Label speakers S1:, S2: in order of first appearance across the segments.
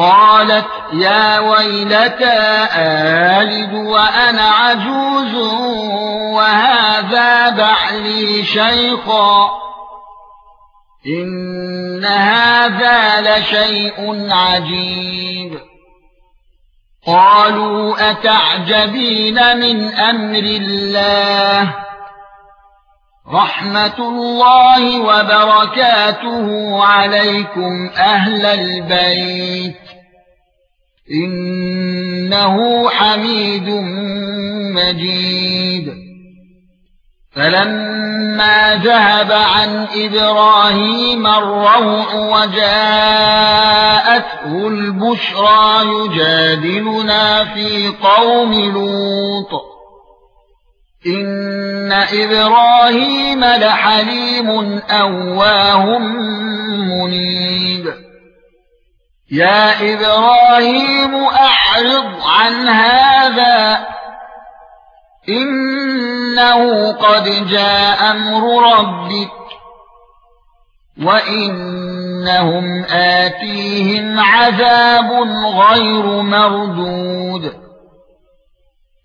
S1: قالت يا ويلتى آلد وأنا عجوز وهذا بعلي شيخا. إن هذا لشيء عجيب. قالوا أتعجبين من أمر الله؟ رحمة الله وبركاته عليكم أهل البيت. إنه حميد مجيد. فلما ذهب عن إبراهيم الروع وجاءته البشرى يجادلنا في قوم لوط. ان إبراهيم لحليم اواه منيب. يا إبراهيم اعرض عن هذا. انه قد جاء أمر ربك. وانهم اتيهم عذاب غير مردود.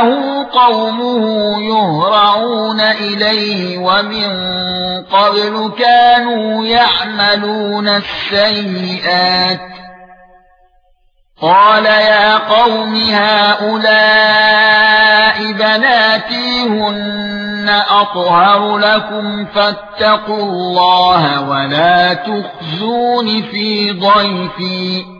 S1: وجاءه قومه يهرعون إليه ومن قبل كانوا يعملون السيئات قال يا قوم هؤلاء بناتي هن أطهر لكم فاتقوا الله ولا تخزون في ضيفي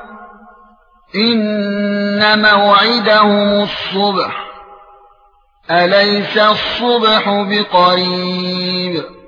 S1: إن موعدهم الصبح. أليس الصبح بقريب؟